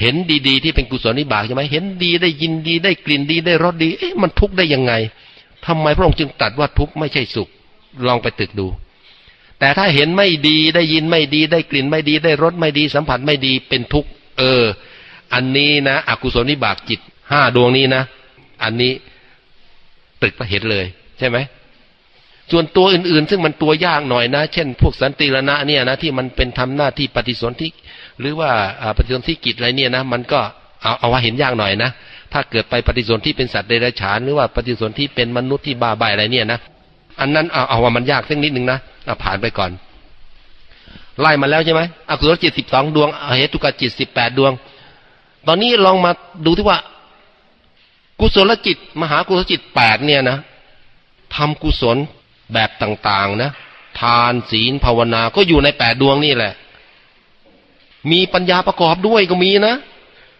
เห็นดีๆที่เป็นกุศลนิบากใช่ไหมเห็นดีได้ยินดีได้กลิ่นดีได้รสดี เอ๊ะมันทุกข์ได้ยังไงทำไมพระองค์จึงตรัสว่าทุกข์ไม่ใช่สุข ลองไปตึกดู แต่ถ้าเห็นไม่ดีได้ยินไม่ดี ได้กลิ่นไม่ดี ได้รสไม่ดี สัมผัสไม่ดีเป็นทุกข์เออ อันนี้นะอกุศลนิบากจิตห้าดวงนี้นะ อันนี้ตึกไปเห็นเลย ใช่ไหมส่วนตัวอื่นๆ ซึ่งมันตัวยากหน่อยนะ เช่น พวกสันติรณะเนี่ยนะที่มันเป็นทำหน้าที่ปฏิสนธิ หรือว่าปฏิสนธิกิจอะไรเนี่ยนะมันก็เอาเอาว่าเห็นยากหน่อยนะถ้าเกิดไปปฏิสนธิเป็นสัตว์เดรัจฉานหรือว่าปฏิสนธิเป็นมนุษย์ที่บาใบอะไรเนี่ยนะอันนั้นเอาเอาว่ามันยากสักนิดนึงนะเอาผ่านไปก่อน ไล่มาแล้วใช่ไหมอกุศลจิตสิบสองดวงเหตุกจิตสิบแปดดวง ตอนนี้ลองมาดูที่ว่า กุศลจิต มหากุศลจิตแปดเนี่ยนะทำกุศลแบบต่างๆนะ ทานศีลภาวนาก็อยู่ในแปดดวงนี่แหละ มีปัญญาประกอบด้วยก็มีนะ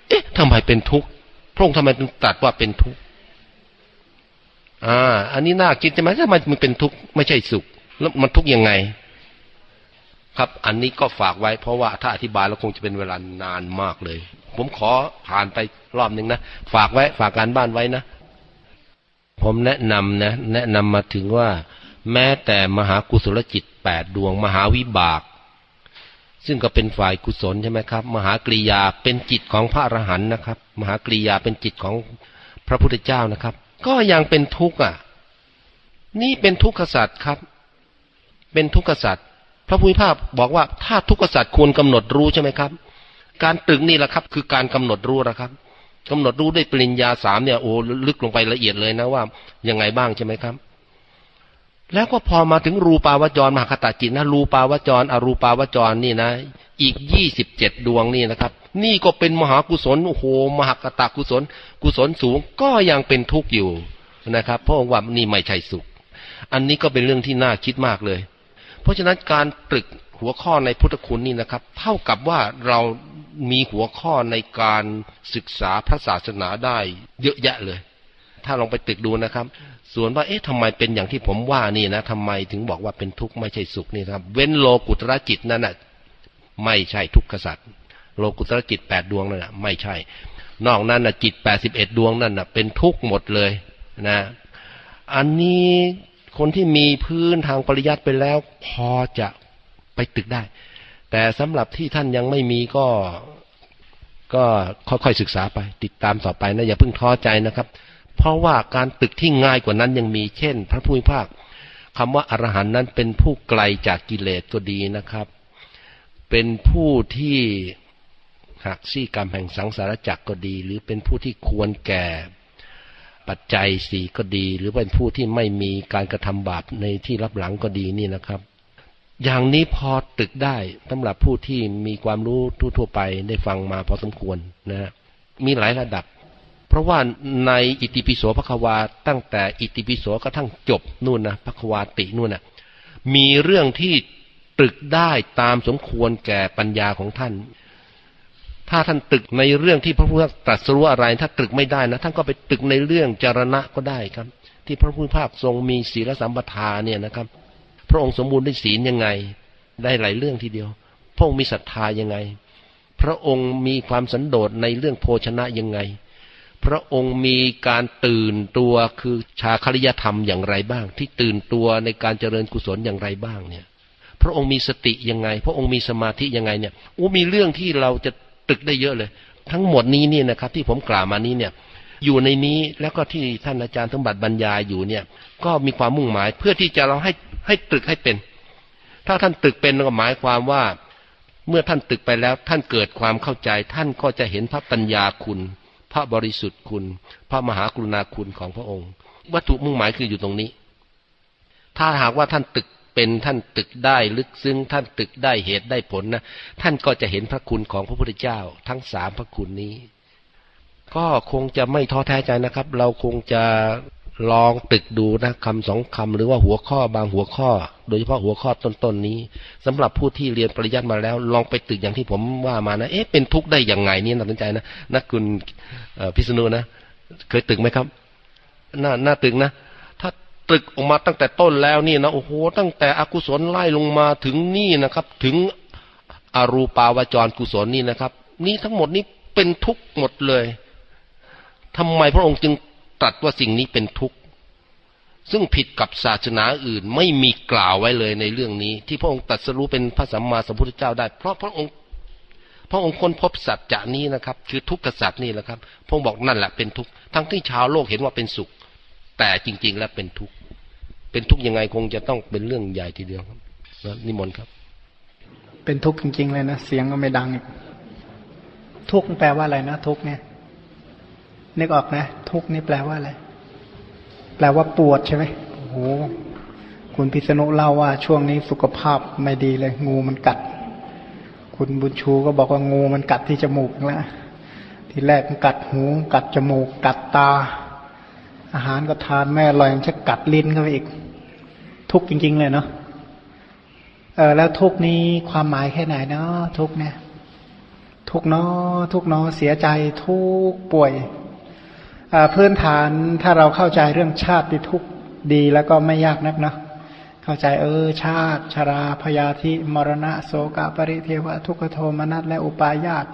เอ๊ะทำไมเป็นทุกข์พระองค์ทำไมถึงตรัสว่าเป็นทุกข์อ่า อันนี้น่าคิดใช่ไหมทำไมมันเป็นทุกข์ไม่ใช่สุข แล้วมันทุกข์ยังไง ครับ อันนี้ก็ฝากไว้ เพราะว่าถ้าอธิบายแล้วคงจะเป็นเวลานานมากเลย ผมขอผ่านไปรอบหนึ่งนะฝากไว้ ฝากการบ้านไว้นะผมแนะนำนะ แนะนำมาถึงว่า แม้แต่มหากุศลจิตแปดดวง มหาวิบาก ซึ่งก็เป็นฝ่ายกุศลใช่ไหมครับ มหากริยาเป็นจิตของพระอรหันต์นะครับ มหากริยาเป็นจิตของพระพุทธเจ้านะครับ ก็ยังเป็นทุกข์อะ นี่เป็นทุกขสัตว์ครับ เป็นทุกขสัตว์พระพุทธภาพบอกว่าถ้าทุกขสัตว์ควรกำหนดรู้ใช่ไหมครับ การตึกนี่แหละครับ คือการกำหนดรู้นะครับกำหนดรู้ด้วยปริญญาสามเนี่ยโอ้ลึกลงไปละเอียดเลยนะว่ายังไงบ้างใช่ไหมครับ แล้วก็พอมาถึงรูปาวจรมหาคตาจิตนะรูปาวจรอรูปาวจรนี่นะ อีกยี่สิบเจ็ดดวงนี่นะครับ นี่ก็เป็นมหากุศลโอ้โหมหากตากุศล กุศลสูงก็ยังเป็นทุกข์อยู่นะครับเพราะว่านี่ไม่ใช่สุข อันนี้ก็เป็นเรื่องที่น่าคิดมากเลย เพราะฉะนั้นการตรึกหัวข้อในพุทธคุณนี่นะครับ เท่ากับว่าเรามีหัวข้อในการศึกษาพระศาสนาได้เยอะแยะเลย ถ้าลองไปตึกดูนะครับ ส่วนว่าเอ๊ะทำไมเป็นอย่างที่ผมว่านี่นะทำไมถึงบอกว่าเป็นทุกข์ไม่ใช่สุขนี่ครับ เว้นโลกุตระจิตนั่นน่ะไม่ใช่ทุกขสัตว์โลกุตระจิตแปดดวงนั่นน่ะไม่ใช่ นอกนั้นน่ะจิตแปดสิบเอ็ดดวงนั่นน่ะเป็นทุกข์หมดเลยนะ อันนี้คนที่มีพื้นทางปริยัติไปแล้ว พอจะไปตึกได้ แต่สำหรับที่ท่านยังไม่มีก็ก็ค่อยๆศึกษาไป ติดตามต่อไปนะอย่าเพิ่งท้อใจนะครับ เพราะว่าการตึกที่ง่ายกว่านั้นยังมีเช่น พระผู้มีภาคคำว่าอรหันต์นั้นเป็นผู้ไกลจากกิเลสก็ดีนะครับ เป็นผู้ที่หักซี่กรรมแห่งสังสารจักรก็ดี หรือเป็นผู้ที่ควรแก่ปัจจัยสีก็ดี หรือเป็นผู้ที่ไม่มีการกระทำบาปในที่รับหลังก็ดีนี่นะครับ อย่างนี้พอตึกได้สำหรับผู้ที่มีความรู้ทั่วๆไปได้ฟังมาพอสมควรนะมีหลายระดับ เพราะว่าในอิติปิโสพระควาตั้งแต่อิติปิโสกระทั่งจบนู่นนะพระควาตินู่นนะมีเรื่องที่ตึกได้ตามสมควรแก่ปัญญาของท่าน ถ้าท่านตึกในเรื่องที่พระพุทธตรัสรู้อะไร ถ้าตึกไม่ได้นะท่านก็ไปตึกในเรื่องจารณะก็ได้ครับ ที่พระพุทธภาคทรงมีศีลสัมปทาเนี่ยนะครับ พระองค์สมบูรณ์ด้วยศีลยังไง ได้หลายเรื่องทีเดียว พระองค์มีศรัทธายังไง พระองค์มีความสันโดษในเรื่องโภชนะยังไง พระองค์มีการตื่นตัวคือชาคริยธรรมอย่างไรบ้าง ที่ตื่นตัวในการเจริญกุศลอย่างไรบ้างเนี่ย พระองค์มีสติยังไง พระองค์มีสมาธิยังไงเนี่ยโอ้มีเรื่องที่เราจะตึกได้เยอะเลย ทั้งหมดนี้นี่นะครับ ที่ผมกล่าวมานี้เนี่ยอยู่ในนี้แล้วก็ที่ท่านอาจารย์สมบัติบรรยายอยู่เนี่ย ก็มีความมุ่งหมายเพื่อที่จะเราให้ให้ตึกให้เป็น ถ้าท่านตึกเป็นก็หมายความว่า เมื่อท่านตึกไปแล้ว ท่านเกิดความเข้าใจ ท่านก็จะเห็นพระปัญญาคุณ พระบริสุทธิ์คุณ พระมหากรุณาคุณของพระองค์ วัตถุมุ่งหมายคืออยู่ตรงนี้ ถ้าหากว่าท่านตึกเป็นท่านตึกได้ลึกซึ้งท่านตึกได้เหตุได้ผลนะท่านก็จะเห็นพระคุณของพระพุทธเจ้า ทั้งสามพระคุณนี้ ก็คงจะไม่ท้อแท้ใจนะครับ เราคงจะ ลองตึกดูนะคำสองคำหรือว่าหัวข้อบางหัวข้อ โดยเฉพาะหัวข้อต้นๆนนี้สำหรับผู้ที่เรียนปริยัติมาแล้ว ลองไปตึกอย่างที่ผมว่ามานะเอ๊ะเป็นทุกข์ได้อย่างไงนี่น่าสนใจนะนักคุณพิษณุนะเคยตึกไหมครับน่าน่าตึกนะถ้าตึกออกมาตั้งแต่ต้นแล้วนี่นะโอ้โหตั้งแต่อกุศลไล่ลงมาถึงนี่นะครับ ถึงอรูปาวจรกุศลนี่นะครับ นี่ทั้งหมดนี้เเป็นทุกข์หมดเลยทำไมพระองค์จึง ตรัสว่าสิ่งนี้เป็นทุกข์ ซึ่งผิดกับศาสนาอื่นไม่มีกล่าวไว้เลยในเรื่องนี้ ที่พระองค์ตรัสรู้เป็นพระสัมมาสัมพุทธเจ้าได้ เพราะพระองค์พระองค์ค้นพบสัจจะนี้นะครับ คือทุกข์สัจนี่แหละครับพระองค์บอกนั่นแหละเป็นทุกข์ทั้งที่ชาวโลกเห็นว่าเป็นสุข แต่จริง ๆ แล้วเป็นทุกข์เป็นทุกข์ยังไงคงจะต้องเป็นเรื่องใหญ่ทีเดียวครับนิมนต์ครับ เป็นทุกข์จริง ๆ เลยนะเสียงก็ไม่ดัง ทุกข์แปลว่าอะไรนะทุกข์เนี่ย นึกออกนะ ทุกนี่แปลว่าอะไร แปลว่าปวดใช่ไหมโอ้โหคุณพิษณุเล่าว่าช่วงนี้สุขภาพไม่ดีเลย งูมันกัด คุณบุญชูก็บอกว่างูมันกัดที่จมูกแล้วทีแรกมันกัดหูกัดจมูก กัดตา อาหารก็ทานแม่อร่อยมันจะกัดลิ้นเข้าไปอีก ทุกจริง ๆ เลยเนาะเออแล้วทุกนี้ความหมายแค่ไหนเนาะทุกเนี่ย ทุกเนาะทุกเนาะเสียใจทุกป่วย พื้นฐานถ้าเราเข้าใจเรื่องชาติทุกข์ดีแล้วก็ไม่ยากนักเนาะเข้าใจเออชาติชราพยาธิมรณะโสกปริเทวะทุกขโทมนัสและอุปาญาต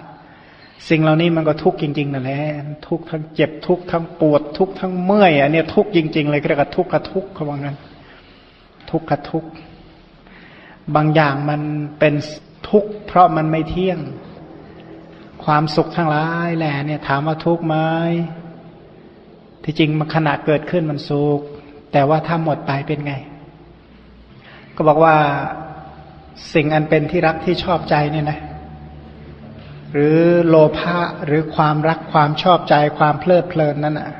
สิ่งเหล่านี้มันก็ทุกข์จริงๆนั่นแหละทุกข์ทั้งเจ็บทุกข์ทั้งปวดทุกข์ทั้งเมื่อยอันนี้ทุกข์จริง ๆ เลยเรียกว่าทุกข์กับทุกข์เขาบอกงั้นทุกข์กับทุกข์บางอย่างมันเป็นทุกข์เพราะมันไม่เที่ยง ความสุขทั้งหลายแหละเนี่ยถามว่าทุกข์ไหม ที่จริงมันขณะเกิดขึ้นมันสุขแต่ว่าถ้าหมดไปเป็นไง ก็บอกว่าสิ่งอันเป็นที่รักที่ชอบใจเนี่ยนะหรือโลภะหรือความรักความชอบใจความเพลิดเพลินนั้นอะ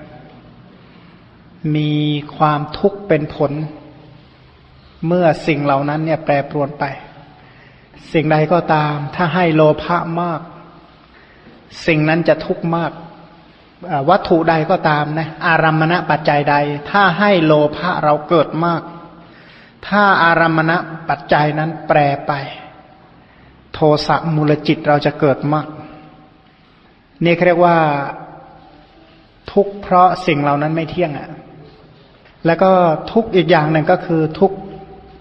มีความทุกข์เป็นผล เมื่อสิ่งเหล่านั้นเนี่ยแปรปรวนไป สิ่งใดก็ตาม ถ้าให้โลภะมาก สิ่งนั้นจะทุกข์มาก วัตถุใดก็ตามนะอารัมมณปัจจัยใด ถ้าให้โลภะเราเกิดมาก ถ้าอารัมมณปัจจัยนั้นแปรไป โทสะมูลจิตเราจะเกิดมากนี่เรียกว่า ทุกเพราะสิ่งเหล่านั้นไม่เที่ยงอะ่ะแล้วก็ทุกอีกอย่างหนึ่งก็คือทุก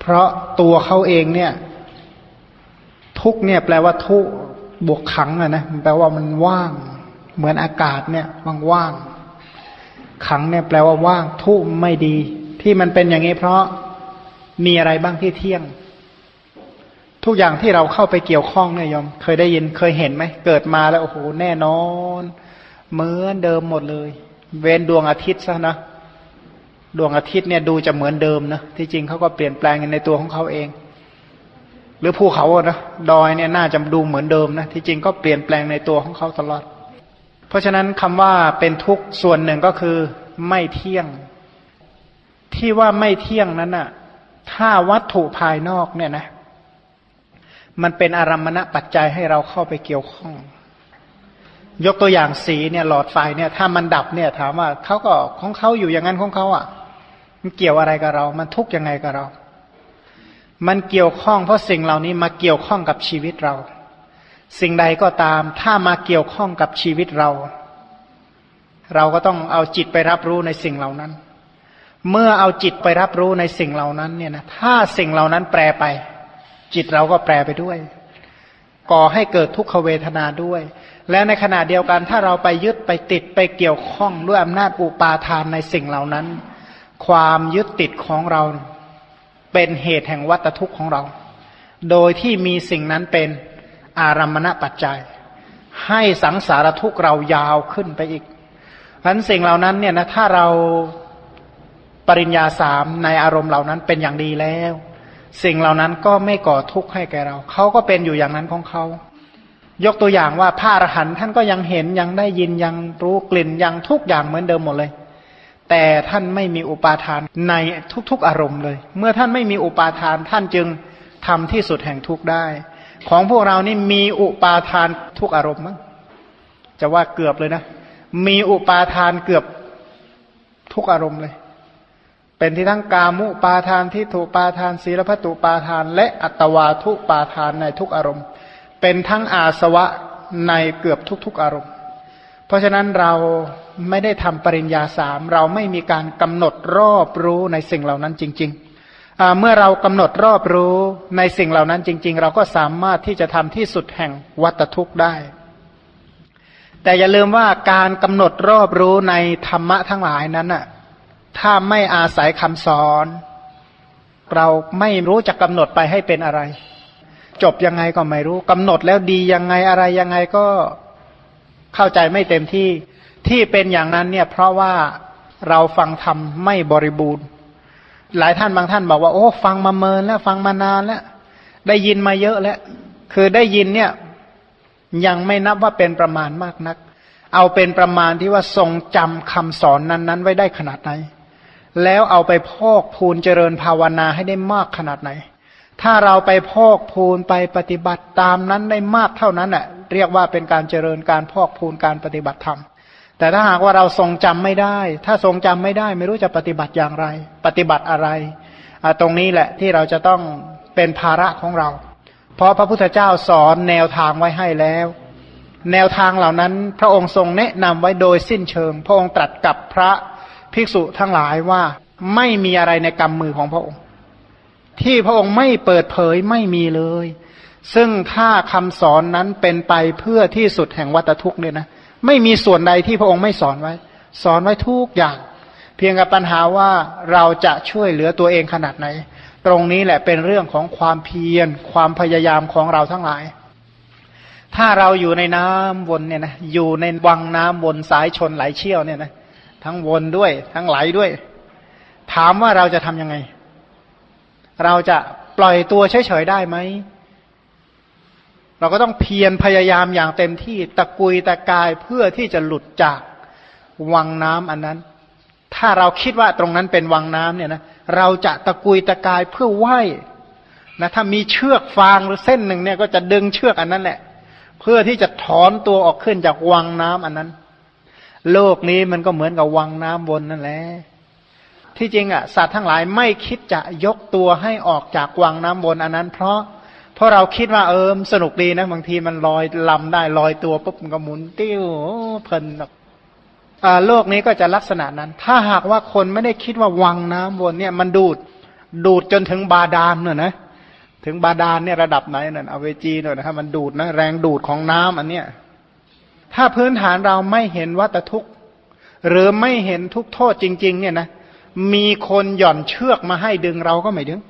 เพราะตัวเขาเองเนี่ย ทุกเนี่ยแปลว่าทุกบวกขังอะนะแปลว่ามันว่าง เหมือนอากาศเนี่ยว่างๆขังเนี่ยแปลว่าว่างทุกไม่ดี ที่มันเป็นอย่างนี้เพราะมีอะไรบ้างที่เที่ยง ทุกอย่างที่เราเข้าไปเกี่ยวข้องเนี่ยยอม เคยได้ยินเคยเห็นไหมเกิดมาแล้วโอ้โหแน่นอนเหมือนเดิมหมดเลย เว้นดวงอาทิตย์ซะนะดวงอาทิตย์เนี่ยดูจะเหมือนเดิมนะที่จริงเขาก็เปลี่ยนแปลงในตัวของเขาเอง หรือภูเขาอะนะดอยเนี่ยน่าจะดูเหมือนเดิมนะที่จริงก็เปลี่ยนแปลงในตัวของเขาตลอด ราะฉะนั้นคำว่าเป็นทุกข์ส่วนหนึ่งก็คือไม่เที่ยง ที่ว่าไม่เที่ยงนั้นน่ะ ถ้าวัตถุภายนอกเนี่ยนะ มันเป็นอารัมมณปัจจัยให้เราเข้าไปเกี่ยวข้อง ยกตัวอย่างสีเนี่ยหลอดไฟเนี่ย ถ้ามันดับเนี่ย ถามว่าเขาก็ของเขาอยู่อย่างนั้นของเขาอะ มันเกี่ยวอะไรกับเรา มันทุกข์ยังไงกับเรา มันเกี่ยวข้องเพราะสิ่งเหล่านี้มาเกี่ยวข้องกับชีวิตเรา สิ่งใดก็ตาม ถ้ามาเกี่ยวข้องกับชีวิตเรา เราก็ต้องเอาจิตไปรับรู้ในสิ่งเหล่านั้น เมื่อเอาจิตไปรับรู้ในสิ่งเหล่านั้นเนี่ยนะถ้าสิ่งเหล่านั้นแปรไป จิตเราก็แปรไปด้วย ก่อให้เกิดทุกขเวทนาด้วย และในขณะเดียวกันถ้าเราไปยึดไปติดไปเกี่ยวข้องด้วยอำนาจอุปาทานในสิ่งเหล่านั้น ความยึดติดของเราเป็นเหตุแห่งวัตทุกข์ของเรา โดยที่มีสิ่งนั้นเป็น อารัมมณปัจจัย ให้สังสารทุกเรายาวขึ้นไปอีกเพราะสิ่งเหล่านั้นเนี่ยนะถ้าเราปริญญาสามในอารมณ์เหล่านั้นเป็นอย่างดีแล้ว สิ่งเหล่านั้นก็ไม่ก่อทุกข์ให้แก่เราเขาก็เป็นอยู่อย่างนั้นของเขายกตัวอย่างว่าพระอรหันต์ท่านก็ยังเห็นยังได้ยินยังรู้กลิ่นยังทุกอย่างเหมือนเดิมหมดเลย แต่ท่านไม่มีอุปาทานในทุกๆอารมณ์เลย เมื่อท่านไม่มีอุปาทานท่านจึงทำที่สุดแห่งทุกข์ได้ ของพวกเรานี่มีอุปาทานทุกอารมณ์มั้งจะว่าเกือบเลยนะ มีอุปาทานเกือบทุกอารมณ์เลย เป็นที่ทั้งกามุปาทานที่ถูปาทานศีลพัตุปาทาน และอัตวาทุปาทานในทุกอารมณ์ เป็นทั้งอาสวะในเกือบทุกๆอารมณ์ เพราะฉะนั้นเราไม่ได้ทำปริญญาสามเราไม่มีการกำหนดรอบรู้ในสิ่งเหล่านั้นจริง ๆ เมื่อเรากำหนดรอบรู้ในสิ่งเหล่านั้นจริง ๆ เราก็สามารถที่จะทำที่สุดแห่งวัตทุกข์ได้ แต่อย่าลืมว่าการกำหนดรอบรู้ในธรรมะทั้งหลายนั้นน่ะถ้าไม่อาศัยคำสอน เราไม่รู้จะกำหนดไปให้เป็นอะไร จบยังไงก็ไม่รู้กำหนดแล้วดียังไงอะไรยังไงก็เข้าใจไม่เต็มที่ที่เป็นอย่างนั้นเนี่ยเพราะว่าเราฟังธรรมไม่บริบูรณ์ หลายท่านบางท่านบอกว่าโอ้ฟังมาเมินแล้วฟังมานานแล้วได้ยินมาเยอะแล้ว คือได้ยินเนี่ยยังไม่นับว่าเป็นประมาณมากนัก เอาเป็นประมาณที่ว่าทรงจำคำสอนนั้นๆ ไว้ได้ขนาดไหน แล้วเอาไปพอกพูนเจริญภาวนาให้ได้มากขนาดไหน ถ้าเราไปพอกพูนไปปฏิบัติตามนั้นได้มากเท่านั้นแหละเรียกว่าเป็นการเจริญการพอกพูนการปฏิบัติธรรม แต่ถ้าหากว่าเราทรงจำไม่ได้ ถ้าทรงจำไม่ได้ ไม่รู้จะปฏิบัติอย่างไร ปฏิบัติอะไร ตรงนี้แหละที่เราจะต้องเป็นภาระของเรา เพราะพระพุทธเจ้าสอนแนวทางไว้ให้แล้ว แนวทางเหล่านั้น พระองค์ทรงแนะนำไว้โดยสิ้นเชิง พระองค์ตรัสกับพระภิกษุทั้งหลายว่าไม่มีอะไรในกำมือของพระองค์ ที่พระองค์ไม่เปิดเผยไม่มีเลย ซึ่งถ้าคำสอนนั้นเป็นไปเพื่อที่สุดแห่งวัตทุกข์เนี่ยนะ ไม่มีส่วนใดที่พระองค์ไม่สอนไว้ สอนไว้ทุกอย่าง เพียงกับปัญหาว่าเราจะช่วยเหลือตัวเองขนาดไหน ตรงนี้แหละเป็นเรื่องของความเพียร ความพยายามของเราทั้งหลาย ถ้าเราอยู่ในน้ำวนเนี่ยนะอยู่ในวังน้ำวนสายชนไหลเชี่ยวเนี่ยนะทั้งวนด้วย ทั้งไหลด้วย ถามว่าเราจะทํำยังไง เราจะปล่อยตัวเฉยๆได้ไหม เราก็ต้องเพียรพยายามอย่างเต็มที่ตะกุยตะกายเพื่อที่จะหลุดจากวังน้ำอันนั้น ถ้าเราคิดว่าตรงนั้นเป็นวังน้ำเนี่ยนะเราจะตะกุยตะกายเพื่อไหวนะถ้ามีเชือกฟางหรือเส้นหนึ่งเนี่ยก็จะดึงเชือกอันนั้นแหละ เพื่อที่จะถอนตัวออกขึ้นจากวังน้ำอันนั้น โลกนี้มันก็เหมือนกับวังน้ำบนนั่นแหละที่จริงอะสัตว์ทั้งหลายไม่คิดจะยกตัวให้ออกจากวังน้ำบนอันนั้น เพราะ เพราะเราคิดว่าเออสนุกดีนะบางทีมันลอยลำได้ลอยตัวปุ๊บมันก็หมุนติ้วเพลินโลกนี้ก็จะลักษณะนั้น ถ้าหากว่าคนไม่ได้คิดว่าวังน้ำบนเนี่ยมันดูดดูดจนถึงบาดาลเนี่ยนะ ถึงบาดาลเนี่ยระดับไหนเนี่ยเอาเวจีหน่อยนะครับมันดูดนะแรงดูดของน้ำอันเนี้ยถ้าพื้นฐานเราไม่เห็นวัตทุกข์ หรือไม่เห็นทุกโทษจริง ๆ เนี่ยนะมีคนหย่อนเชือกมาให้ดึงเราก็ไม่ดึง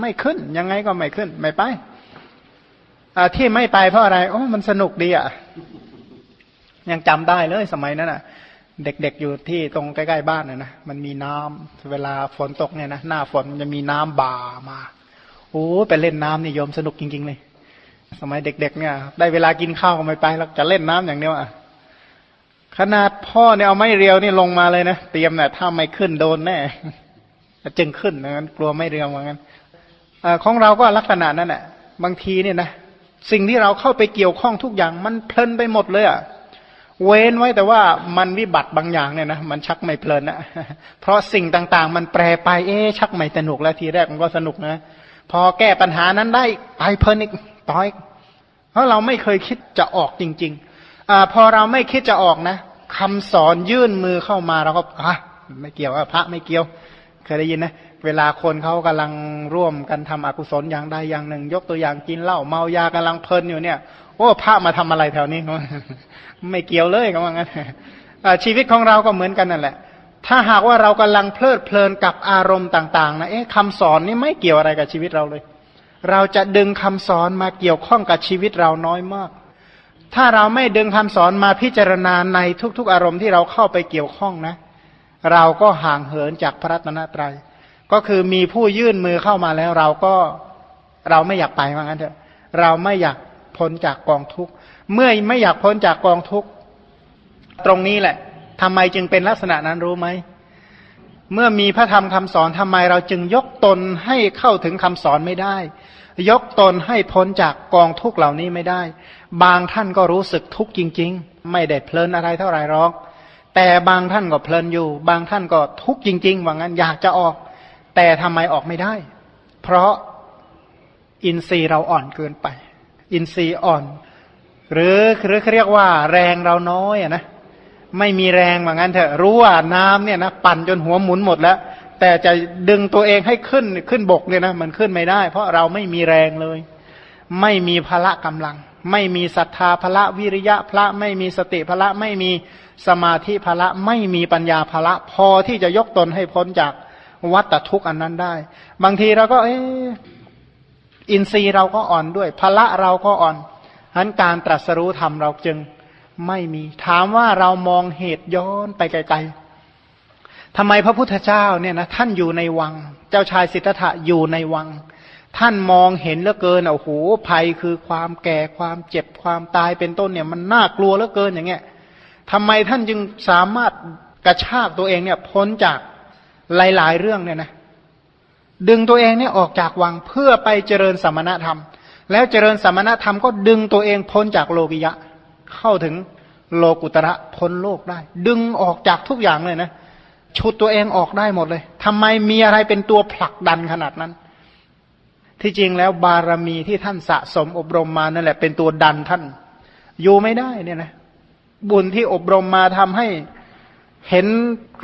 ไม่ขึ้นยังไงก็ไม่ขึ้น ไม่ไป ที่ไม่ไปเพราะอะไรโอ้มันสนุกดีอะ ยังจำได้เลยสมัยนั้นอะ เด็กๆอยู่ที่ตรงใกล้ๆบ้านน่ะนะมันมีน้ำเวลาฝนตกเนี่ยนะหน้าฝนมันจะมีน้ำบ่ามาโอ้ไปเล่นน้ำนี่ยมสนุกจริงๆเลย สมัยเด็ก ๆ เนี่ย ได้เวลากินข้าวก็ไม่ไปแล้วจะเล่นน้ำอย่างเดียวอะขนาดพ่อเนี่ยเอาไม้เรียวนี่ลงมาเลยนะเตรียมเนี่ยถ้าไม่ขึ้นโดนแน่จึงขึ้นงั้นกลัวไม่เรียวเหมือนกันของเราก็ลักษณะนั้นแหละบางทีเนี่ยนะ สิ่งที่เราเข้าไปเกี่ยวข้องทุกอย่างมันเพลินไปหมดเลยอะเว้นไว้แต่ว่ามันวิบัติบางอย่างเนี่ยนะมันชักไม่เพลินนะเพราะสิ่งต่างๆ มันแปรไปเอ๊ชักไม่สนุกแล้วทีแรกมันก็สนุกนะพอแก้ปัญหานั้นได้ไปเพลินอีกต่อยเพราะเราไม่เคยคิดจะออกจริงๆอ่าพอเราไม่คิดจะออกนะคำสอนยื่นมือเข้ามาเราก็อะไม่เกี่ยวพระไม่เกี่ยว เคยได้ยินนะเวลาคนเขากำลังร่วมกันทำอกุศลอย่างใดอย่างหนึ่ง ยกตัวอย่างกินเหล้าเมายากำลังเพลินอยู่เนี่ย โอ้พระมาทำอะไรแถวนี้ไม่เกี่ยวเลยก็ว่างั้นชีวิตของเราก็เหมือนกันนั่นแหละ ถ้าหากว่าเรากำลังเพลิดเพลินกับอารมณ์ต่างๆนะเอ๊ะคำสอนนี่ไม่เกี่ยวอะไรกับชีวิตเราเลย เราจะดึงคำสอนมาเกี่ยวข้องกับชีวิตเราน้อยมาก ถ้าเราไม่ดึงคำสอนมาพิจารณาในทุกๆ อารมณ์ที่เราเข้าไปเกี่ยวข้องนะ เราก็ห่างเหินจากพระรัตนตรยัย ก็คือมีผู้ยื่นมือเข้ามาแล้ว เราก็เราไม่อยากไปว่างั้นเถอะเราไม่อยากพ้นจากกองทุกข์เมื่อไม่อยากพ้นจากกองทุกข์ตรงนี้แหละทำไมจึงเป็นลักษณะนั้นรู้ไหมเมื่อมีพระธรรมคำสอนทำไมเราจึงยกตนให้เข้าถึงคำสอนไม่ได้ ยกตนให้พ้นจากกองทุกข์เหล่านี้ไม่ได้ บางท่านก็รู้สึกทุกข์จริง ๆ ไม่ได้เพลินอะไรเท่าไหร่หรอก แต่บางท่านก็เพลินอยู่ บางท่านก็ทุกข์จริง ๆ ว่างั้นอยากจะออก แต่ทำไมออกไม่ได้ เพราะอินทรีย์เราอ่อนเกินไป อินทรีย์อ่อน หรือหรือเรียกว่า แรงเราน้อยอะนะไม่มีแรงเหมือนกันเถอะรู้ว่าน้ำเนี่ยนะปั่นจนหัวหมุนหมดแล้ว แต่จะดึงตัวเองให้ขึ้นขึ้นบกเนี่ยนะมันขึ้นไม่ได้ เพราะเราไม่มีแรงเลย ไม่มีพละกำลัง ไม่มีศรัทธาพละวิริยะพระไม่มีสติพละไม่มี สมาธิพละไม่มีปัญญาพละ พอที่จะยกตนให้พ้นจากวัฏทุกข์อันนั้นได้ บางทีเราก็เอออินทรีย์เราก็อ่อนด้วยพละเราก็อ่อนฉะนั้นการตรัสรู้ธรรมเราจึงไม่มี ถามว่าเรามองเหตุย้อนไปไกลๆทำไมพระพุทธเจ้าเนี่ยนะท่านอยู่ในวัง เจ้าชายสิทธัตถะอยู่ในวัง ท่านมองเห็นเหลือเกินโอ้โหภัยคือความแก่ความเจ็บความตายเป็นต้นเนี่ย มันน่ากลัวเหลือเกินอย่างเงี้ย ทำไมท่านจึงสามารถกระชากตัวเองเนี่ยพ้นจากหลาย ๆ เรื่องเนี่ยนะดึงตัวเองเนี่ยออกจากวังเพื่อไปเจริญสมณธรรม แล้วเจริญสมณธรรมก็ดึงตัวเองพ้นจากโลกิยะ เข้าถึงโลกุตระพ้นโลกได้ ดึงออกจากทุกอย่างเลยนะชุดตัวเองออกได้หมดเลยทำไมมีอะไรเป็นตัวผลักดันขนาดนั้น ที่จริงแล้วบารมีที่ท่านสะสมอบรมมานั่นแหละเป็นตัวดันท่าน อยู่ไม่ได้เนี่ยนะ บุญที่อบรมมาทำให้เห็น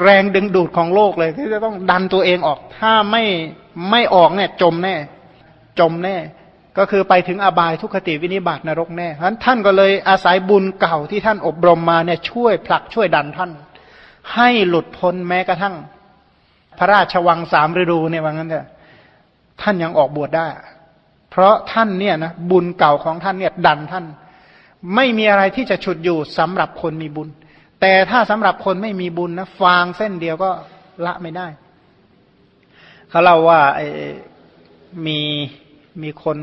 แรงดึงดูดของโลกเลยที่จะต้องดันตัวเองออก ถ้าไม่ไม่ออกเนี่ยจมแน่ จมแน่ ก็คือไปถึงอบายทุกขติวินิบาตนรกแน่เพราะท่านก็เลยอาศัยบุญเก่าที่ท่านอบรมมาเนี่ยช่วยผลักช่วยดันท่าน ให้หลุดพ้นแม้กระทั่ง พระราชวังสามฤดูเนี่ยว่างั้นเถอะท่านยังออกบวชได้ เพราะท่านเนี่ยนะบุญเก่าของท่านเนี่ยดันท่าน ไม่มีอะไรที่จะฉุดอยู่สำหรับคนมีบุญ แต่ถ้าสำหรับคนไม่มีบุญนะฟางเส้นเดียวก็ละไม่ได้ เขาเล่าว่าอมีมีคน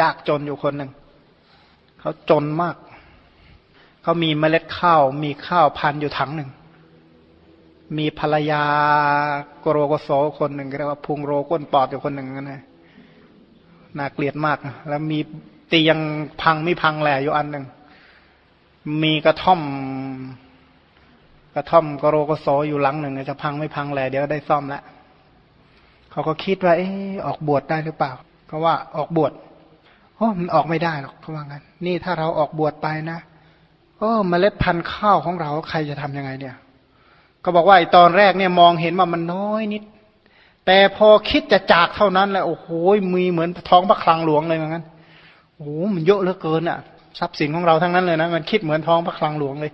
ยากจนอยู่คนหนึ่งเขาจนมาก เขามีเมล็ดข้าว มีข้าวพันอยู่ถังหนึ่ง มีภรรยากโรโกโสคนหนึ่งเรียกว่าพุงโรก้นปอดอยู่คนหนึ่งนะน่าเกลียดมากแล้วมี ตียังพังไม่พังแหล่อยู่อันหนึ่งมีกระท่อม กระท่อมกโรกโสอยู่หลังหนึ่งจะพังไม่พังแหล่เดี๋ยวได้ซ่อมแล้วเขาก็คิดว่าเออออกบวชได้หรือเปล่าเขาว่าออกบวชโอ้มันออกไม่ได้หรอกเขาว่างั้น นี่ถ้าเราออกบวชไปนะโอ้เมล็ดพันธุ์ข้าวของเราใครจะทํำยังไงเนี่ย ก็บอกว่าไอ้ตอนแรกเนี่ยมองเห็นว่ามันน้อยนิด แต่พอคิดจะจากเท่านั้นแหละโอ้โหมีเหมือนท้องพระคลังหลวงเลยเหมือนกัน โอ้มันเยอะเหลือเกินอะ ทรัพย์สินของเราทั้งนั้นเลยนะ มันคิดเหมือนท้องพระคลังหลวงเลย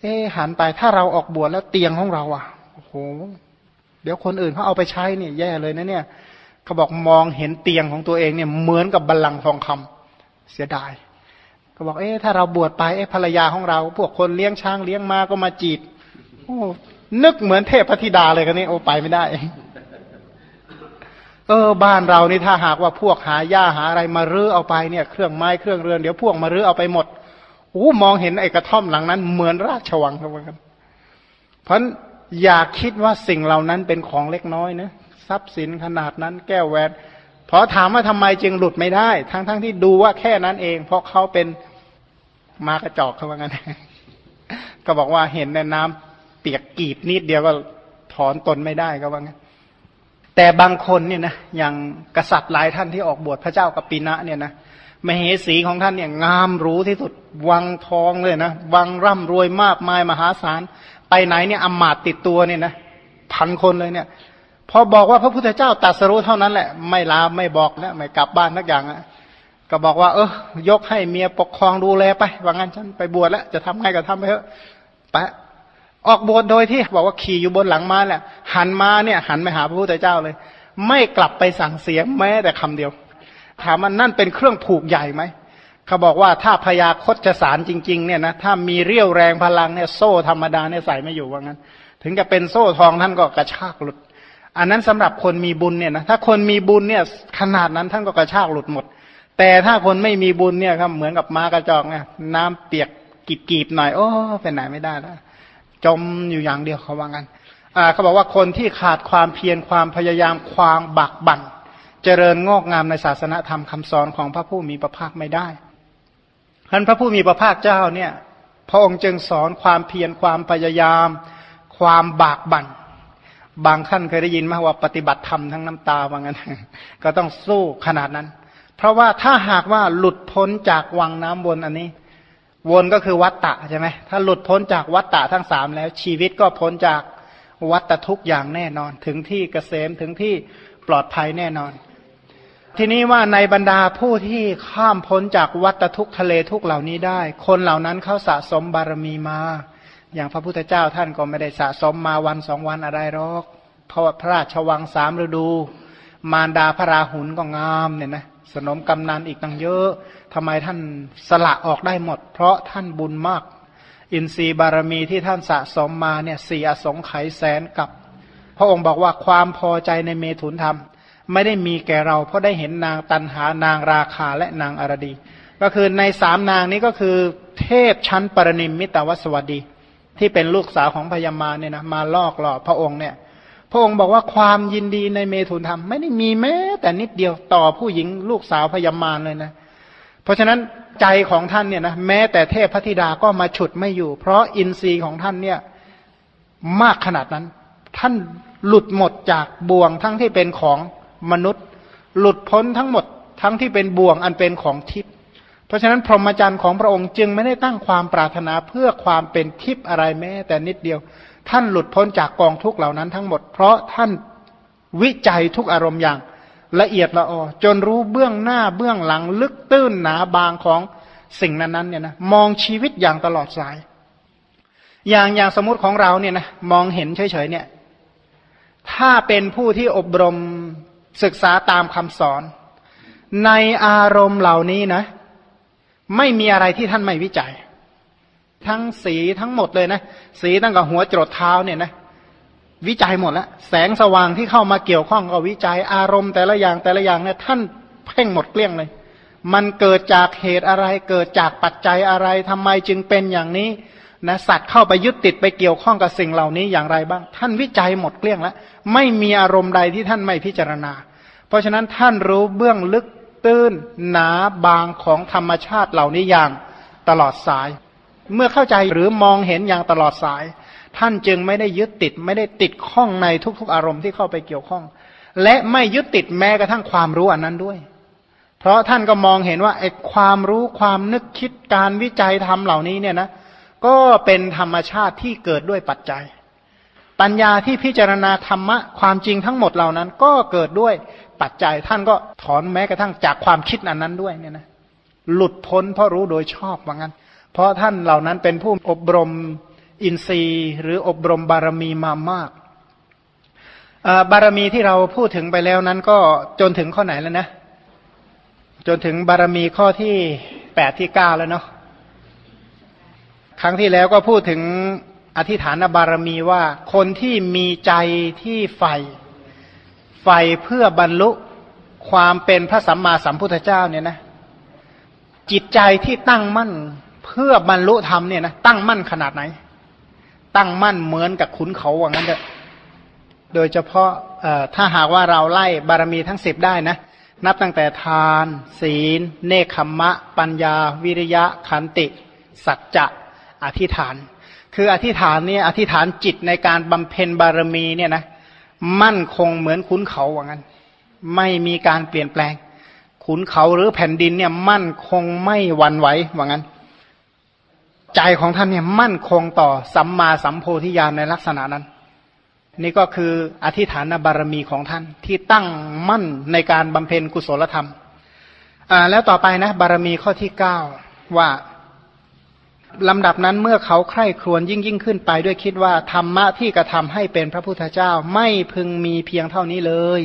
เอ๊หันไปถ้าเราออกบวชแล้วเตียงของเรา อะโอ้โหเดี๋ยวคนอื่นเขาเอาไปใช้เนี่ยแย่เลยนะเนี่ยเขาบอกมองเห็นเตียงของตัวเองเนี่ยเหมือนกับบัลลังก์ทองคำเสียดายเขาบอกเอ๊ะถ้าเราบวชไปเอ๊ะภรรยาของเรา พวกคนเลี้ยงช้างเลี้ยงมาก็มาจีบโอ้นึกเหมือนเทพพธิดาเลยกันนี่โอ้ไปไม่ได้ เออบ้านเรานี่ถ้าหากว่าพวกหาหญ้าหาอะไรมารื้อเอาไปเนี่ยเครื่องไม้เครื่องเรือนเดี๋ยวพวกมารื้อเอาไปหมดโอ้มองเห็นไอ้กระท่อมหลังนั้น เหมือนราชวังครับกันเพราะอย่าคิดว่าสิ่งเหล่านั้นเป็นของเล็กน้อยนะทรัพย์สินขนาดนั้นแก้วแหวนพราะถามว่าทำไมจึงหลุดไม่ได้ ทั้งๆทที่ดูว่าแค่นั้นเอง เพราะเขาเป็นมากระจอกเขาว่างั้นก็บอกว่าเห็นในน้ำเปียกกีบนิดเดียวก็ถอนตนไม่ได้ก็ว่างั้น แต่บางคนเนี่ยนะอย่างกษัตริย์หลายท่านที่ออกบวชพระเจ้ากับปีนะเนี่ยนะมเหสีของท่านเนี่ยงามรู้ที่สุดวังทองเลยนะวังร่ำรวยมากมายมหาศาล ไปไหนเนี่ยอมาตติดตัวเนี่ยนะพันคนเลยเนี่ย พอบอกว่าพระพุทธเจ้าตรัสรู้เท่านั้นแหละ ไม่ลาไม่บอกนะไม่กลับบ้านทักอย่างอะก็บอกว่า เออยกให้เมียปกครองดูแลไปว่างั้นฉันไปบวชแล้วจะทำไงก็ทำไปเถอะไป ออกบวชโดยที่บอกว่าขี่อยู่บนหลังม้าแหละหันมาเนี่ย หันไปหาพระพุทธเจ้าเลย ไม่กลับไปสั่งเสียงแม้แต่คำเดียว ถามมันนั่นเป็นเครื่องผูกใหญ่ไหมเขาบอกว่าถ้าพยาคตจะสารจริง ๆ เนี่ยนะถ้ามีเรี่ยวแรงพลังเนี่ยโซ่ธรรมดาเนี่ยใส่ไม่อยู่ว่างั้น ถึงจะเป็นโซ่ทองท่านก็กระชากหลุด อันนั้นสำหรับคนมีบุญเนี่ยนะถ้าคนมีบุญเนี่ยขนาดนั้นท่านก็กระชากหลุดหมด แต่ถ้าคนไม่มีบุญเนี่ยครับเหมือนกับม้ากระจอกเนี่ยน้ำเปียกกีบๆหน่อยโอ้เป็นไหนไม่ได้แล้ว จมอยู่อย่างเดียวเขาว่างั้นเขาบอกว่าคนที่ขาดความเพียรความพยายามความบักบั่นเจริญงอกงามในศาสนธรรมคำสอนของพระผู้มีพระภาคไม่ได้ท่านพระผู้มีพระภาคเจ้าเนี่ย พระองค์จึงสอนความเพียรความพยายาม ความบากบั่นบางท่านเคยได้ยินมาว่าปฏิบัติธรรมทั้งน้ำตาว่างั้น ก็ต้องสู้ขนาดนั้น เพราะว่าถ้าหากว่าหลุดพ้นจากวังน้ำวนอันนี้ วนก็คือวัตตะใช่ไหมถ้าหลุดพ้นจากวัตตะทั้งสามแล้ว ชีวิตก็พ้นจากวัตทุกอย่างแน่นอน ถึงที่เกษมถึงที่ปลอดภัยแน่นอน ทีนี้ว่าในบรรดาผู้ที่ข้ามพ้นจากวัฏทุกทะเลทุกเหล่านี้ได้ คนเหล่านั้นเขาสะสมบารมีมา อย่างพระพุทธเจ้าท่านก็ไม่ได้สะสมมาวันสองวันอะไรหรอกเพราะว่าพระราชวังสามฤดู มารดาพระราหุลก็งามเนี่ยนะสนมกำนันอีกตั้งเยอะ ทำไมท่านสละออกได้หมด เพราะท่านบุญมาก อินทรีย์บารมีที่ท่านสะสมมาเนี่ยสี่อสงไขยแสนกับ พระองค์บอกว่าความพอใจในเมถุนธรรม ไม่ได้มีแก่เรา เพราะได้เห็นนางตันหานางราคาและนางอารดี ก็คือในสามนางนี้ก็คือเทพชั้นปรนิมมิตวสวัสดี ที่เป็นลูกสาวของพญามาเนี่ยนะมาลอกหลอกพระองค์เนี่ยพระองค์บอกว่าความยินดีในเมถุนธรรมไม่ได้มีแม้แต่นิดเดียวต่อผู้หญิงลูกสาวพญามารเลยนะเพราะฉะนั้นใจของท่านเนี่ยนะแม้แต่เทพพธิดาก็มาฉุดไม่อยู่ เพราะอินทรีย์ของท่านเนี่ยมากขนาดนั้น ท่านหลุดหมดจากบ่วงทั้งที่เป็นของมนุษย์ หลุดพ้นทั้งหมดทั้งที่เป็นบ่วงอันเป็นของทิพย์เพราะฉะนั้นพรหมจรรย์ของพระองค์จึงไม่ได้ตั้งความปรารถนาเพื่อความเป็นทิพย์อะไรแม้ แต่นิดเดียว ท่านหลุดพ้นจากกองทุกเหล่านั้นทั้งหมด เพราะท่านวิจัยทุกอารมณ์อย่าง ละเอียดละออจนรู้เบื้องหน้าเบื้องหลัง ลึกตื้นหนาบางของสิ่งนั้นๆเนี่ยนะมองชีวิตอย่างตลอดสาย อย่างอย่างสมมติของเราเนี่ยนะมองเห็นเฉยๆเนี่ย ถ้าเป็นผู้ที่อบรมศึกษาตามคำสอน ในอารมณ์เหล่านี้นะ ไม่มีอะไรที่ท่านไม่วิจัย ทั้งสีทั้งหมดเลยนะ สีตั้งแต่หัวจรดเท้าเนี่ยนะ วิจัยหมดแล้วแสงสว่างที่เข้ามาเกี่ยวข้องก็วิจัยอารมณ์แต่ละอย่างแต่ละอย่างเนี่ยท่านเพ่งหมดเกลี้ยงเลย มันเกิดจากเหตุอะไร เกิดจากปัจจัยอะไรทำไมจึงเป็นอย่างนี้นะสัตว์เข้าไปยึดติดไปเกี่ยวข้องกับสิ่งเหล่านี้อย่างไรบ้าง ท่านวิจัยหมดเกลี้ยงแล้ว ไม่มีอารมณ์ใดที่ท่านไม่พิจารณา เพราะฉะนั้นท่านรู้เบื้องลึกตื้นหนาบางของธรรมชาติเหล่านี้อย่างตลอดสาย เมื่อเข้าใจหรือมองเห็นอย่างตลอดสาย ท่านจึงไม่ได้ยึดติดไม่ได้ติดข้องในทุกๆ อารมณ์ที่เข้าไปเกี่ยวข้อง และไม่ยึดติดแม้กระทั่งความรู้อันนั้นด้วย เพราะท่านก็มองเห็นว่าไอ้ความรู้ความนึกคิดการวิจัยทำเหล่านี้เนี่ยนะก็เป็นธรรมชาติที่เกิดด้วยปัจจัย ปัญญาที่พิจารณาธรรมะความจริงทั้งหมดเหล่านั้น ก็เกิดด้วยปัจจัยท่านก็ถอนแม้กระทั่งจากความคิดอันนั้นด้วยเนี่ยนะหลุดพ้นเพราะรู้โดยชอบว่างั้น เพราะท่านเหล่านั้นเป็นผู้อบรม อินทรีย์หรืออบรมบารมีมามาก บารมีที่เราพูดถึงไปแล้วนั้นก็จนถึงข้อไหนแล้วนะ จนถึงบารมีข้อที่แปดที่เก้าแล้วเนาะครั้งที่แล้วก็พูดถึงอธิฐานบารมีว่าคนที่มีใจที่ใฝ่ใฝ่เพื่อบรรลุความเป็นพระสัมมาสัมพุทธเจ้าเนี่ยนะ จิตใจที่ตั้งมั่นเพื่อบรรลุธรรมเนี่ยนะตั้งมั่นขนาดไหน ตั้งมั่นเหมือนกับขุนเขาว่างั้นเถอะโดยเฉพาะถ้าหากว่าเราไล่บารมีทั้งสิบได้นะ นับตั้งแต่ทาน ศีล เนคขมมะ ปัญญา วิริยะ ขันติ สัจจะอธิษฐาน คืออธิษฐานเนี่ยอธิษฐานจิตในการบำเพ็ญบารมีเนี่ยนะมั่นคงเหมือนขุนเขาว่างั้น ไม่มีการเปลี่ยนแปลง ขุนเขาหรือแผ่นดินเนี่ยมั่นคงไม่หวั่นไหวว่างั้น ใจของท่านเนี่ยมั่นคงต่อสัมมาสัมโพธิญาณในลักษณะนั้น นี่ก็คืออธิฐานบารมีของท่านที่ตั้งมั่นในการบำเพ็ญกุศลธรรมอ่าแล้วต่อไปนะ บารมีข้อที่เก้าว่าลำดับนั้นเมื่อเขาใคร่ครวญยิ่งยิ่งขึ้นไปด้วยคิดว่า ธรรมะที่กระทำให้เป็นพระพุทธเจ้าไม่พึงมีเพียงเท่านี้เลย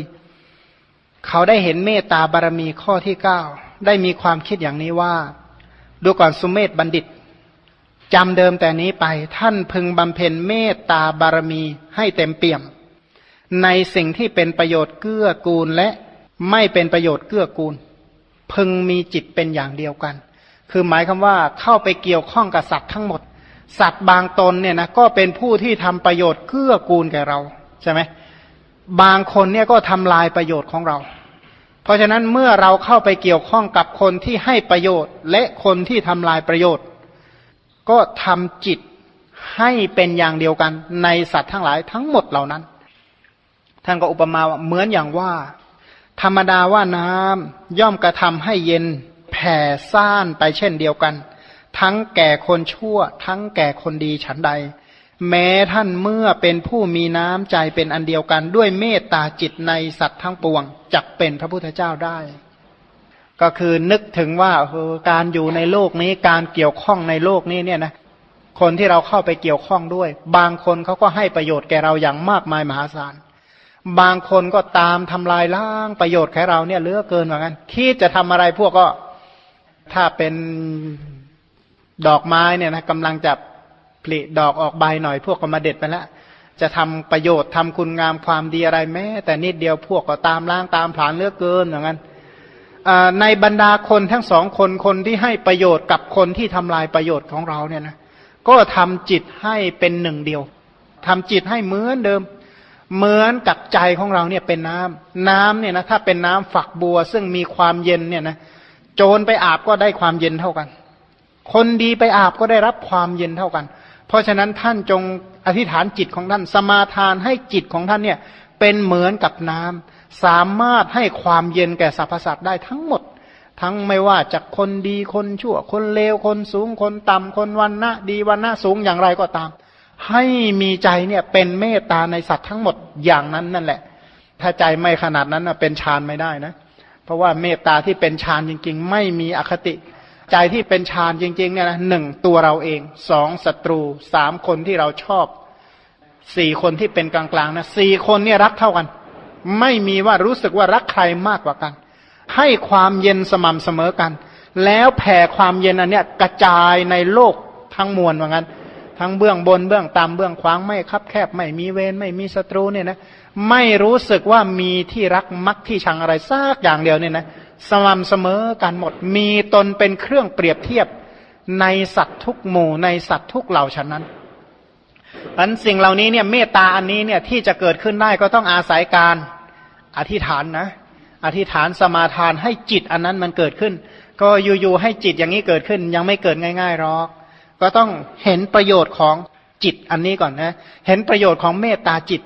เขาได้เห็นเมตตาบารมีข้อที่เก้าได้มีความคิดอย่างนี้ว่า ดูก่อนสุมเมธบัณฑิต จำเดิมแต่นี้ไปท่านพึงบำเพ็ญเมตตาบารมีให้เต็มเปี่ยม ในสิ่งที่เป็นประโยชน์เกื้อกูลและไม่เป็นประโยชน์เกื้อกูล พึงมีจิตเป็นอย่างเดียวกัน คือหมายคำว่าเข้าไปเกี่ยวข้องกับสัตว์ทั้งหมด สัตว์บางตนเนี่ยนะก็เป็นผู้ที่ทำประโยชน์เกื้อกูลแก่เราใช่ไหมบางคนเนี่ยก็ทำลายประโยชน์ของเรา เพราะฉะนั้นเมื่อเราเข้าไปเกี่ยวข้องกับคนที่ให้ประโยชน์ และคนที่ทำลายประโยชน์ ก็ทำจิตให้เป็นอย่างเดียวกัน ในสัตว์ทั้งหลายทั้งหมดเหล่านั้น ท่านก็อุปมาเหมือนอย่างว่า ธรรมดาว่าน้ำย่อมกระทำให้เย็นแผ่ซ่านไปเช่นเดียวกัน ทั้งแก่คนชั่ว ทั้งแก่คนดีฉันใด แม้ท่านเมื่อเป็นผู้มีน้ำใจเป็นอันเดียวกัน ด้วยเมตตาจิตในสัตว์ทั้งปวงจักเป็นพระพุทธเจ้าได้ ก็คือนึกถึงว่าการอยู่ในโลกนี้การเกี่ยวข้องในโลกนี้เนี่ยนะคนที่เราเข้าไปเกี่ยวข้องด้วย บางคนเขาก็ให้ประโยชน์แก่เราอย่างมากมายมหาศาล บางคนก็ตามทำลายล้างประโยชน์แก่เราเนี่ยเลือกเกินเหมือนกันคิดจะทำอะไรพวกก็ถ้าเป็นดอกไม้เนี่ยนะกำลังจะผลิดอกออกใบหน่อยพวกก็มาเด็ดไปแล้วจะทำประโยชน์ทำคุณงามความดีอะไรแม้ แต่นิดเดียวพวกก็ตามล้างตามผลานเลือกเกินอย่างนั้น ในบรรดาคนทั้งสองคนคนที่ให้ประโยชน์กับคนที่ทำลายประโยชน์ของเราเนี่ยนะก็ทำจิตให้เป็นหนึ่งเดียวทำจิตให้เหมือนเดิม เหมือนกับใจของเราเนี่ยเป็นน้ำน้ำเนี่ยนะถ้าเป็นน้ำฝักบัว ซึ่งมีความเย็นเนี่ยนะโจรไปอาบก็ได้ความเย็นเท่ากัน คนดีไปอาบก็ได้รับความเย็นเท่ากัน เพราะฉะนั้นท่านจงอธิษฐานจิตของท่านสมาทานให้จิตของท่านเนี่ยเป็นเหมือนกับน้ำ สามารถให้ความเย็นแก่สรรพสัตว์ได้ทั้งหมด ทั้งไม่ว่าจากคนดีคนชั่ว คนเลวคนสูงคนต่ำคนวันนะดีวันนะสูงอย่างไรก็ตาม ให้มีใจเนี่ยเป็นเมตตาในสัตว์ทั้งหมดอย่างนั้นนั่นแหละ ถ้าใจไม่ขนาดนั้นเป็นฌานไม่ได้นะ เพราะว่าเมตตาที่เป็นฌานจริง ๆ ไม่มีอคติใจที่เป็นฌานจริงๆเนี่ยนะหนึ่งตัวเราเองสองศัตรูสามคนที่เราชอบสี่คนที่เป็นกลางๆนะสี่คนเนี่ยรักเท่ากัน ไม่มีว่ารู้สึกว่ารักใครมากกว่ากัน ให้ความเย็นสม่ำเสมอกัน แล้วแผ่ความเย็นอันเนี้ยกระจายในโลกทั้งมวลว่างั้น ทั้งเบื้องบนเบื้องต่ำเบื้องขวางไม่คับแคบ ไม่มีเวรไม่มีศัตรูเนี่ยนะไม่รู้สึกว่ามีที่รักมักที่ชังอะไรซากอย่างเดียวเนี่ยนะสม่ำเสมอกันหมดมีตนเป็นเครื่องเปรียบเทียบในสัตว์ทุกหมู่ในสัตว์ทุกเหล่าฉะนั้นอันสิ่งเหล่านี้เนี่ยเมตตาอันนี้เนี่ยที่จะเกิดขึ้นได้ก็ต้องอาศัยการ อธิษฐานนะ อธิษฐานสมาทานให้จิตอันนั้นมันเกิดขึ้น ก็อยู่ๆให้จิตอย่างนี้เกิดขึ้น ยังไม่เกิดง่ายๆหรอก ก็ต้องเห็นประโยชน์ของจิตอันนี้ก่อนนะ เห็นประโยชน์ของเมตตาจิต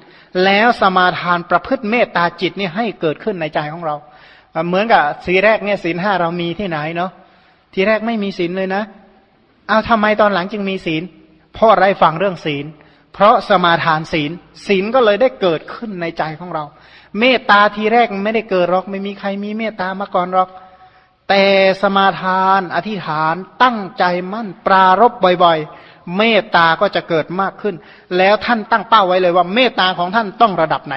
แล้วสมาทานประพฤติเมตตาจิตนี่ให้เกิดขึ้นในใจของเรา เหมือนกับสีแรกเนี่ยศีลห้าเรามีที่ไหนเนาะ ทีแรกไม่มีศีลเลยนะ เอาทำไมตอนหลังจึงมีศีลพ่อไรฟังเรื่องศีล เพราะสมาทานศีล ศีลก็เลยได้เกิดขึ้นในใจของเรา เมตตาทีแรกไม่ได้เกิดหรอก ไม่มีใครมีเมตตามาก่อนหรอก แต่สมาทานอธิษฐานตั้งใจมั่นปรารบบ่อยๆ เมตตาก็จะเกิดมากขึ้น แล้วท่านตั้งเป้าไว้เลยว่าเมตตาของท่านต้องระดับไหน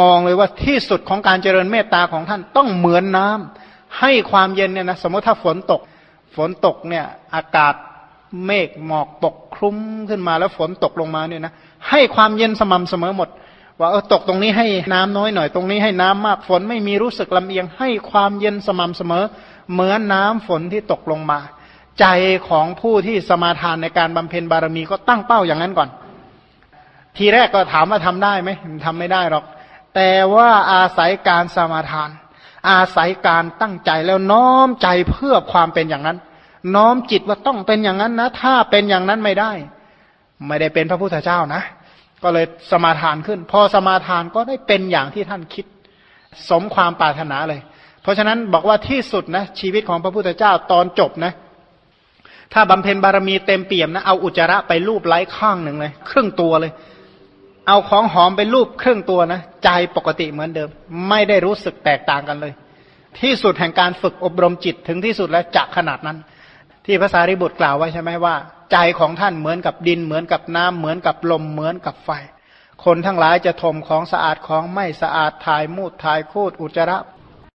มองเลยว่าที่สุดของการเจริญเมตตาของท่านต้องเหมือนน้ำให้ความเย็นเนี่ยนะสมมติถ้าฝนตก ฝนตกเนี่ยอากาศเมฆหมอกปกคลุมขึ้นมาแล้วฝนตกลงมาเนี่ยนะให้ความเย็นสม่ำเสมอหมด ว่าเออตกตรงนี้ให้น้ำน้อยหน่อยตรงนี้ให้น้ำมากฝนไม่มีรู้สึกลำเอียงให้ความเย็นสม่ำเสมอ เหมือนน้ำฝนที่ตกลงมา ใจของผู้ที่สมาทานในการบำเพ็ญบารมีก็ตั้งเป้าอย่างนั้นก่อน ทีแรกก็ถามว่าทำได้ไหมทำไม่ได้หรอก แต่ว่าอาศัยการสมาทาน อาศัยการตั้งใจแล้วน้อมใจเพื่อความเป็นอย่างนั้น น้อมจิตว่าต้องเป็นอย่างนั้นนะ ถ้าเป็นอย่างนั้นไม่ได้ ไม่ได้เป็นพระพุทธเจ้านะ ก็เลยสมาทานขึ้น พอสมาทานก็ได้เป็นอย่างที่ท่านคิด สมความปรารถนาเลย เพราะฉะนั้นบอกว่าที่สุดนะชีวิตของพระพุทธเจ้าตอนจบนะ ถ้าบำเพ็ญบารมีเต็มเปี่ยมนะเอาอุจจาระไปรูปไล้ข้างหนึ่งเลย ครึ่งตัวเลย เอาของหอมไปรูปครึ่งตัวนะใจปกติเหมือนเดิม ไม่ได้รู้สึกแตกต่างกันเลย ที่สุดแห่งการฝึกอบรมจิตถึงที่สุดแล้วจักขนาดนั้น ที่ภาษาริบุตรกล่าวไว้ใช่ไหมว่า ใจของท่านเหมือนกับดินเหมือนกับน้ำเหมือนกับลมเหมือนกับไฟ คนทั้งหลายจะถมของสะอาดของไม่สะอาดถ่ายมูดถ่ายคูดอุจจาระ